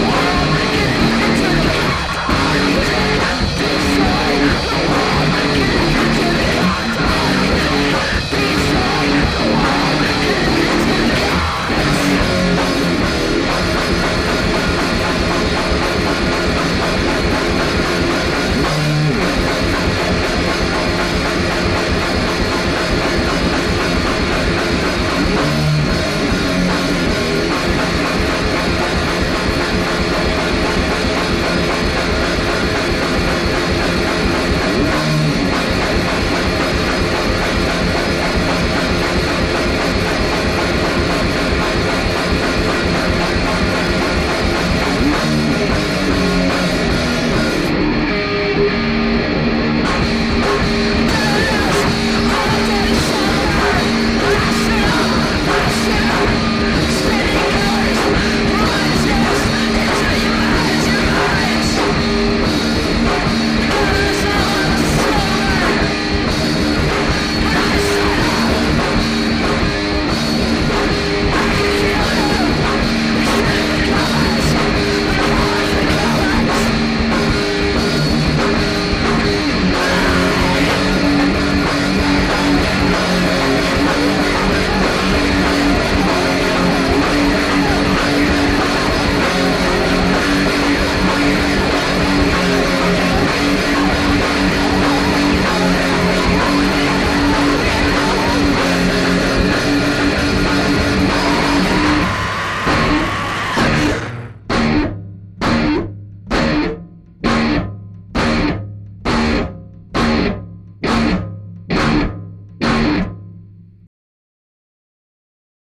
World.